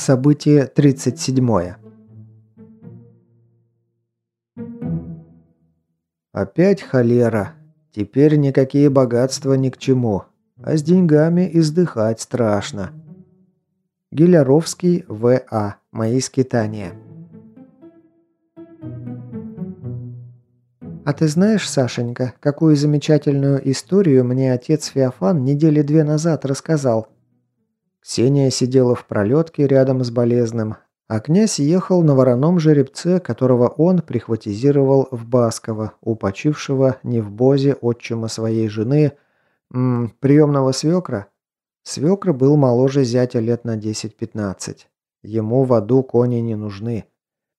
Событие 37. Опять холера. Теперь никакие богатства ни к чему. А с деньгами издыхать страшно. Гиляровский В.А. Мои скитания. А ты знаешь, Сашенька, какую замечательную историю мне отец Феофан недели две назад рассказал? Ксения сидела в пролетке рядом с болезным, а князь ехал на вороном жеребце, которого он прихватизировал в Басково, у почившего не в Бозе отчима своей жены, м -м, приемного свекра. Свекр был моложе зятя лет на 10-15. Ему в аду кони не нужны.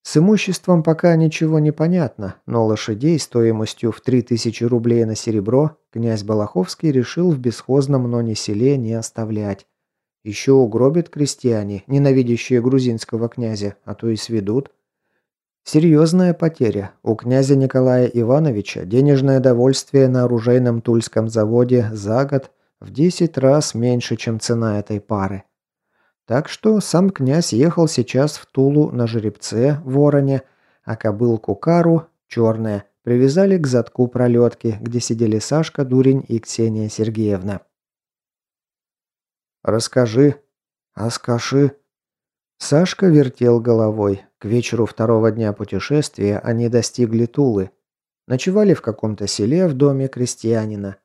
С имуществом пока ничего не понятно, но лошадей стоимостью в 3000 рублей на серебро князь Балаховский решил в бесхозном ноне селе не оставлять. Еще угробят крестьяне, ненавидящие грузинского князя, а то и сведут. Серьезная потеря. У князя Николая Ивановича денежное довольствие на оружейном Тульском заводе за год в 10 раз меньше, чем цена этой пары. Так что сам князь ехал сейчас в Тулу на жеребце, вороне, а кобылку Кару, черная, привязали к задку пролетки, где сидели Сашка, Дурень и Ксения Сергеевна. «Расскажи». «Аскаши». Сашка вертел головой. К вечеру второго дня путешествия они достигли Тулы. Ночевали в каком-то селе в доме крестьянина.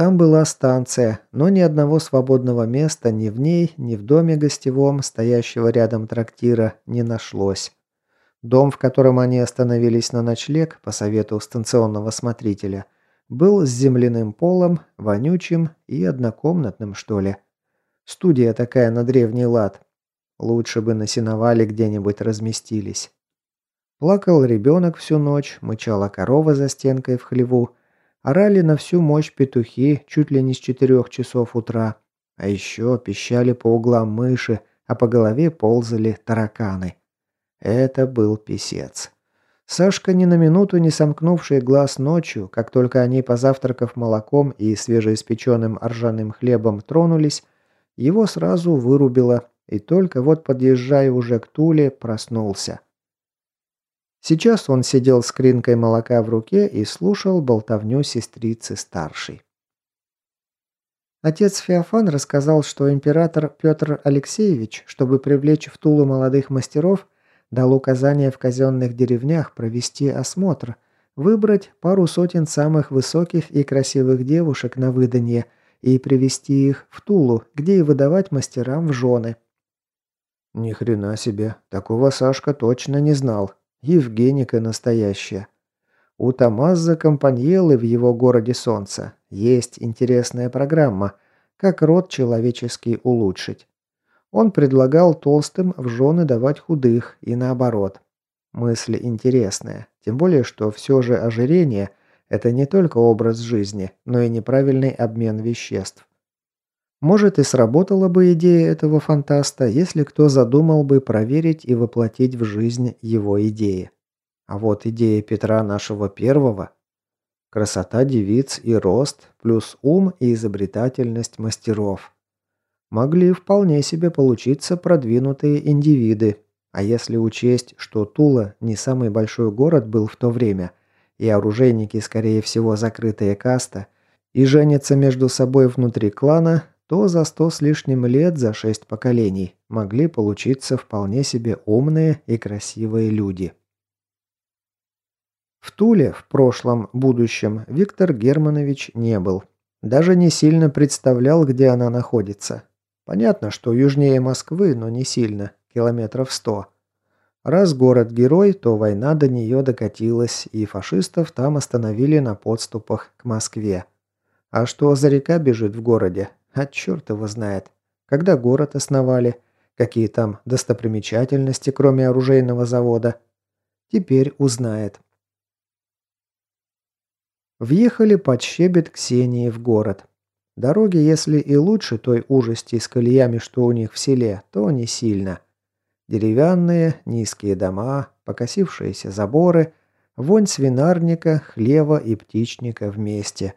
Там была станция, но ни одного свободного места ни в ней, ни в доме гостевом, стоящего рядом трактира, не нашлось. Дом, в котором они остановились на ночлег, по совету станционного смотрителя, был с земляным полом, вонючим и однокомнатным, что ли. Студия такая на древний лад. Лучше бы на сеновале где-нибудь разместились. Плакал ребенок всю ночь, мычала корова за стенкой в хлеву, орали на всю мощь петухи чуть ли не с четырех часов утра, а еще пищали по углам мыши, а по голове ползали тараканы. Это был писец. Сашка, ни на минуту не сомкнувший глаз ночью, как только они, позавтракав молоком и свежеиспеченным ржаным хлебом, тронулись, его сразу вырубило, и только вот подъезжая уже к Туле, проснулся. Сейчас он сидел с кринкой молока в руке и слушал болтовню сестрицы старшей. Отец Феофан рассказал, что император Петр Алексеевич, чтобы привлечь в Тулу молодых мастеров, дал указание в казенных деревнях провести осмотр, выбрать пару сотен самых высоких и красивых девушек на выданье – и привести их в Тулу, где и выдавать мастерам в жены. Ни хрена себе, такого Сашка точно не знал. Евгеника настоящая. У Тамаза Компаньелы в его городе Солнца есть интересная программа, как род человеческий улучшить. Он предлагал толстым в жены давать худых и наоборот. Мысль интересная, тем более, что все же ожирение – это не только образ жизни, но и неправильный обмен веществ. Может и сработала бы идея этого фантаста, если кто задумал бы проверить и воплотить в жизнь его идеи. А вот идея Петра нашего первого – красота девиц и рост, плюс ум и изобретательность мастеров. Могли вполне себе получиться продвинутые индивиды, а если учесть, что Тула не самый большой город был в то время – и оружейники, скорее всего, закрытая каста, и женятся между собой внутри клана, то за сто с лишним лет, за шесть поколений, могли получиться вполне себе умные и красивые люди. В Туле в прошлом, будущем Виктор Германович не был. Даже не сильно представлял, где она находится. Понятно, что южнее Москвы, но не сильно, километров сто. Раз город герой, то война до нее докатилась, и фашистов там остановили на подступах к Москве. А что за река бежит в городе? А черт его знает. Когда город основали? Какие там достопримечательности, кроме оружейного завода? Теперь узнает. Въехали под щебет Ксении в город. Дороги, если и лучше той ужасти с колеями, что у них в селе, то не сильно – Деревянные, низкие дома, покосившиеся заборы, вонь свинарника, хлева и птичника вместе.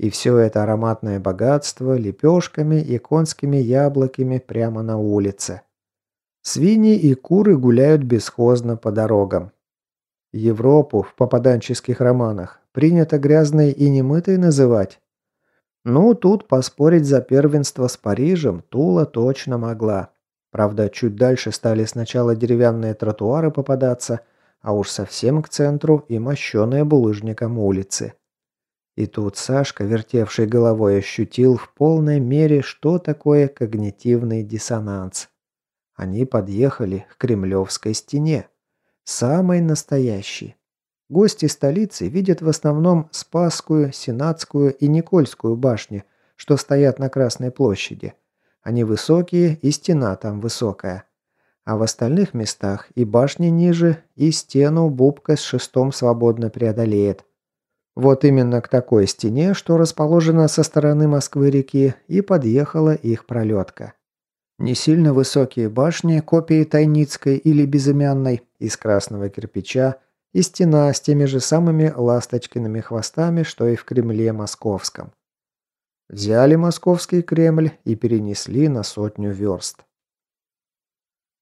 И все это ароматное богатство лепешками и конскими яблоками прямо на улице. Свиньи и куры гуляют бесхозно по дорогам. Европу в попаданческих романах принято грязной и немытой называть. Ну, тут поспорить за первенство с Парижем Тула точно могла. Правда, чуть дальше стали сначала деревянные тротуары попадаться, а уж совсем к центру и мощеные булыжником улицы. И тут Сашка, вертевший головой, ощутил в полной мере, что такое когнитивный диссонанс. Они подъехали к Кремлевской стене. Самой настоящей. Гости столицы видят в основном Спасскую, Сенатскую и Никольскую башни, что стоят на Красной площади. Они высокие, и стена там высокая. А в остальных местах и башни ниже, и стену Бубка с шестом свободно преодолеет. Вот именно к такой стене, что расположена со стороны Москвы-реки, и подъехала их пролетка. Не сильно высокие башни, копии Тайницкой или Безымянной, из красного кирпича, и стена с теми же самыми ласточкиными хвостами, что и в Кремле московском. Взяли московский Кремль и перенесли на сотню верст.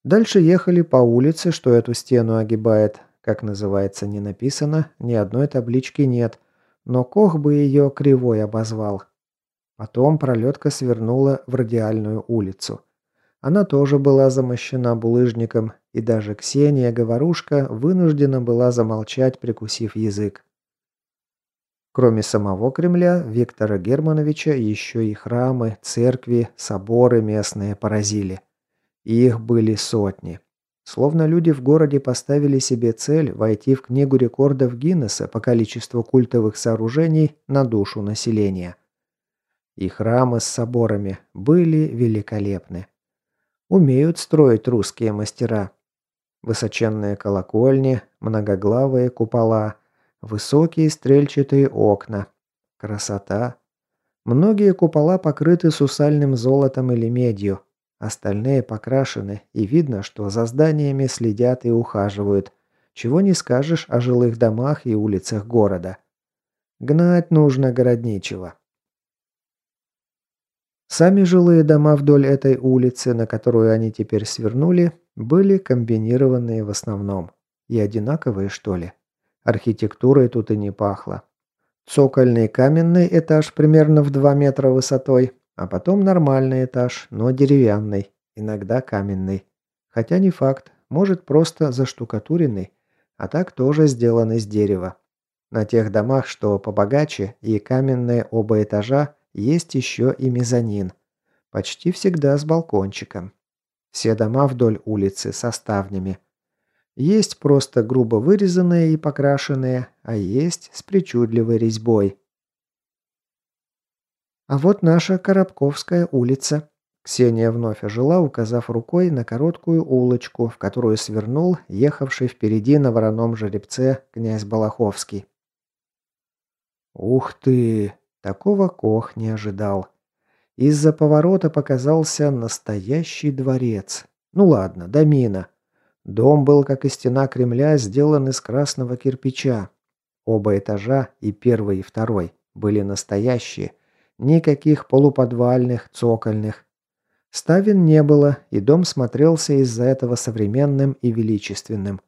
Дальше ехали по улице, что эту стену огибает. Как называется, не написано, ни одной таблички нет, но Кох бы ее кривой обозвал. Потом пролетка свернула в радиальную улицу. Она тоже была замощена булыжником, и даже Ксения Говорушка вынуждена была замолчать, прикусив язык. Кроме самого Кремля, Виктора Германовича еще и храмы, церкви, соборы местные поразили. И их были сотни. Словно люди в городе поставили себе цель войти в книгу рекордов Гиннесса по количеству культовых сооружений на душу населения. И храмы с соборами были великолепны. Умеют строить русские мастера. Высоченные колокольни, многоглавые купола – Высокие стрельчатые окна. Красота. Многие купола покрыты сусальным золотом или медью. Остальные покрашены, и видно, что за зданиями следят и ухаживают. Чего не скажешь о жилых домах и улицах города. Гнать нужно городничего. Сами жилые дома вдоль этой улицы, на которую они теперь свернули, были комбинированные в основном. И одинаковые, что ли. Архитектурой тут и не пахло. Цокольный каменный этаж примерно в 2 метра высотой, а потом нормальный этаж, но деревянный, иногда каменный. Хотя не факт, может просто заштукатуренный, а так тоже сделан из дерева. На тех домах, что побогаче и каменные оба этажа, есть еще и мезонин. Почти всегда с балкончиком. Все дома вдоль улицы со ставнями. Есть просто грубо вырезанные и покрашенные, а есть с причудливой резьбой. А вот наша Коробковская улица. Ксения вновь ожила, указав рукой на короткую улочку, в которую свернул ехавший впереди на вороном жеребце князь Балаховский. Ух ты! Такого Кох не ожидал. Из-за поворота показался настоящий дворец. Ну ладно, домина. Дом был, как и стена Кремля, сделан из красного кирпича. Оба этажа, и первый, и второй, были настоящие. Никаких полуподвальных, цокольных. Ставен не было, и дом смотрелся из-за этого современным и величественным.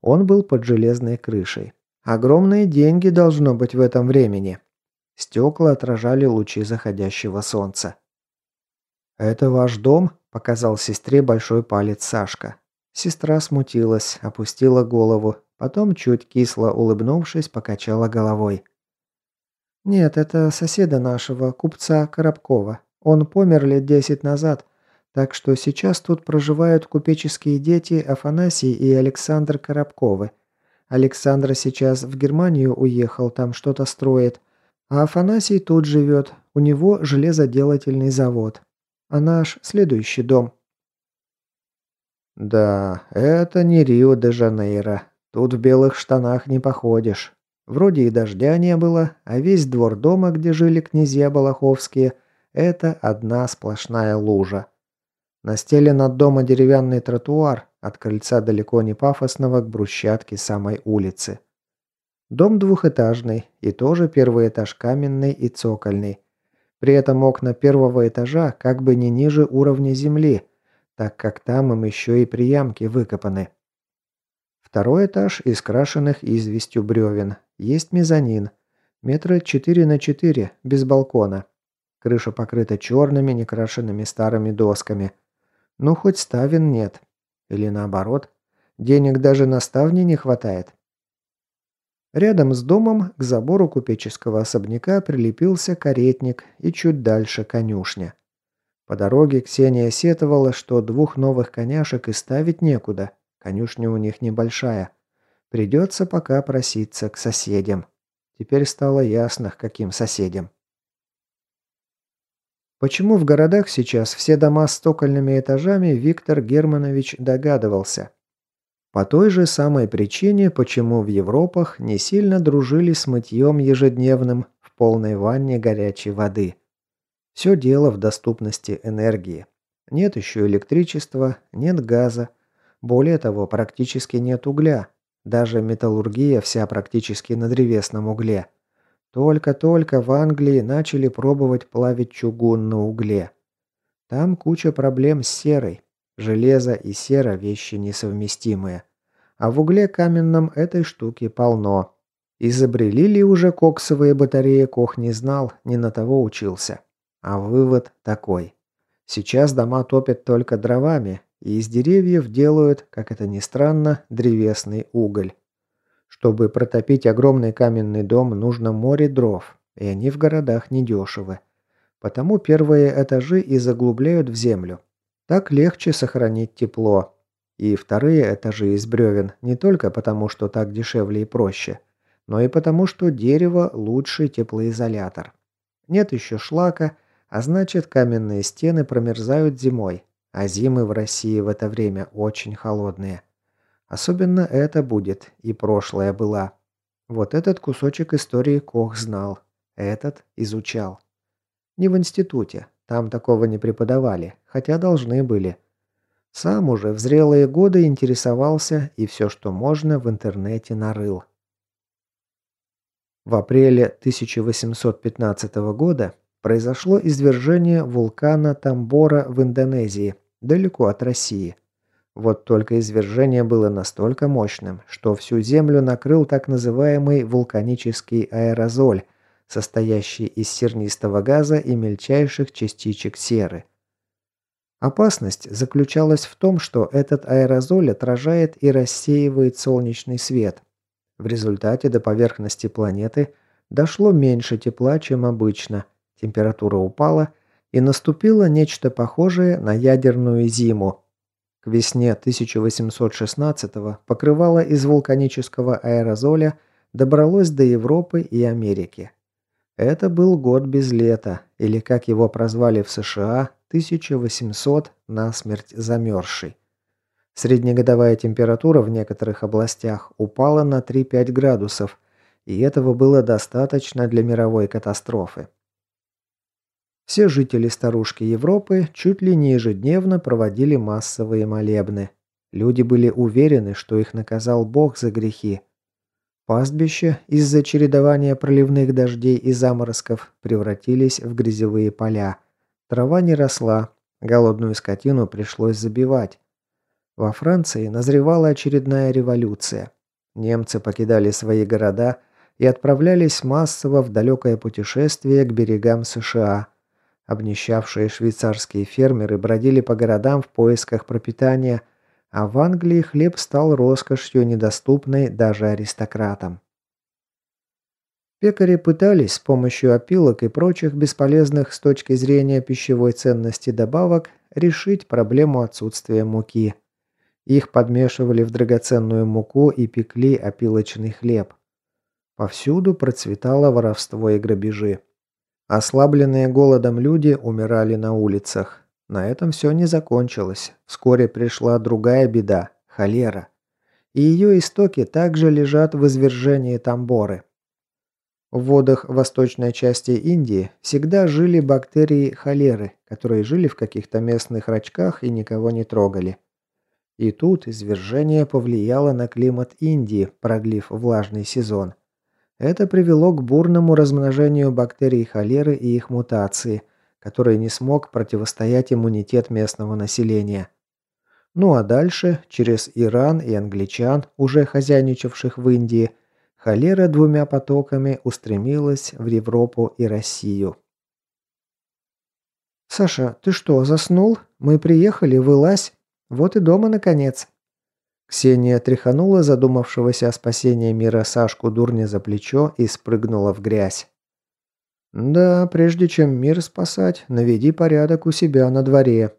Он был под железной крышей. Огромные деньги должно быть в этом времени. Стекла отражали лучи заходящего солнца. «Это ваш дом?» – показал сестре большой палец Сашка. Сестра смутилась, опустила голову, потом, чуть кисло улыбнувшись, покачала головой. «Нет, это соседа нашего, купца Коробкова. Он помер лет десять назад, так что сейчас тут проживают купеческие дети Афанасий и Александр Коробковы. Александр сейчас в Германию уехал, там что-то строит. А Афанасий тут живет, у него железоделательный завод. А наш следующий дом – да, это не Рио-де-Жанейро. Тут в белых штанах не походишь. Вроде и дождя не было, а весь двор дома, где жили князья Балаховские, это одна сплошная лужа. Настелен от дома деревянный тротуар, от крыльца далеко не пафосного к брусчатке самой улицы. Дом двухэтажный, и тоже первый этаж каменный и цокольный. При этом окна первого этажа как бы не ниже уровня земли, так как там им еще и приямки выкопаны. Второй этаж из крашенных известью бревен. Есть мезонин. Метра 4 на 4, без балкона. Крыша покрыта черными, некрашенными старыми досками. Ну, хоть ставен нет. Или наоборот. Денег даже на ставни не хватает. Рядом с домом к забору купеческого особняка прилепился каретник и чуть дальше конюшня. По дороге Ксения сетовала, что двух новых коняшек и ставить некуда. Конюшня у них небольшая. Придется пока проситься к соседям. Теперь стало ясно, к каким соседям. Почему в городах сейчас все дома с стокольными этажами, Виктор Германович догадывался. По той же самой причине, почему в Европах не сильно дружили с мытьем ежедневным в полной ванне горячей воды. Все дело в доступности энергии. Нет еще электричества, нет газа. Более того, практически нет угля. Даже металлургия вся практически на древесном угле. Только-только в Англии начали пробовать плавить чугун на угле. Там куча проблем с серой. Железо и сера – вещи несовместимые. А в угле каменном этой штуки полно. Изобрели ли уже коксовые батареи, Кох не знал, не на того учился. А вывод такой. Сейчас дома топят только дровами, и из деревьев делают, как это ни странно, древесный уголь. Чтобы протопить огромный каменный дом, нужно море дров, и они в городах недешевы. Потому первые этажи и заглубляют в землю. Так легче сохранить тепло. И вторые этажи из бревен не только потому, что так дешевле и проще, но и потому, что дерево – лучший теплоизолятор. Нет еще шлака, а значит каменные стены промерзают зимой, а зимы в России в это время очень холодные. Особенно это будет, и прошлое была. Вот этот кусочек истории Кох знал, этот изучал. Не в институте, там такого не преподавали, хотя должны были. Сам уже в зрелые годы интересовался и все, что можно, в интернете нарыл. В апреле 1815 года произошло извержение вулкана Тамбора в Индонезии, далеко от России. Вот только извержение было настолько мощным, что всю Землю накрыл так называемый вулканический аэрозоль, состоящий из сернистого газа и мельчайших частичек серы. Опасность заключалась в том, что этот аэрозоль отражает и рассеивает солнечный свет. В результате до поверхности планеты дошло меньше тепла, чем обычно, температура упала и наступило нечто похожее на ядерную зиму, к весне 1816-го покрывало из вулканического аэрозоля добралось до Европы и Америки. Это был год без лета, или как его прозвали в США, 1800 насмерть замерзший. Среднегодовая температура в некоторых областях упала на 3-5 градусов, и этого было достаточно для мировой катастрофы. Все жители старушки Европы чуть ли не ежедневно проводили массовые молебны. Люди были уверены, что их наказал Бог за грехи. Пастбища из-за чередования проливных дождей и заморозков превратились в грязевые поля. Трава не росла, голодную скотину пришлось забивать. Во Франции назревала очередная революция. Немцы покидали свои города и отправлялись массово в далекое путешествие к берегам США – Обнищавшие швейцарские фермеры бродили по городам в поисках пропитания, а в Англии хлеб стал роскошью, недоступной даже аристократам. Пекари пытались с помощью опилок и прочих бесполезных с точки зрения пищевой ценности добавок решить проблему отсутствия муки. Их подмешивали в драгоценную муку и пекли опилочный хлеб. Повсюду процветало воровство и грабежи. Ослабленные голодом люди умирали на улицах. На этом все не закончилось. Вскоре пришла другая беда – холера. И ее истоки также лежат в извержении Тамборы. В водах восточной части Индии всегда жили бактерии холеры, которые жили в каких-то местных рачках и никого не трогали. И тут извержение повлияло на климат Индии, продлив влажный сезон. Это привело к бурному размножению бактерий холеры и их мутации, которой не смог противостоять иммунитет местного населения. Ну а дальше, через Иран и англичан, уже хозяйничавших в Индии, холера двумя потоками устремилась в Европу и Россию. «Саша, ты что, заснул? Мы приехали, вылазь. Вот и дома, наконец». Ксения тряханула задумавшегося о спасении мира Сашку дурня за плечо и спрыгнула в грязь. «Да, прежде чем мир спасать, наведи порядок у себя на дворе»,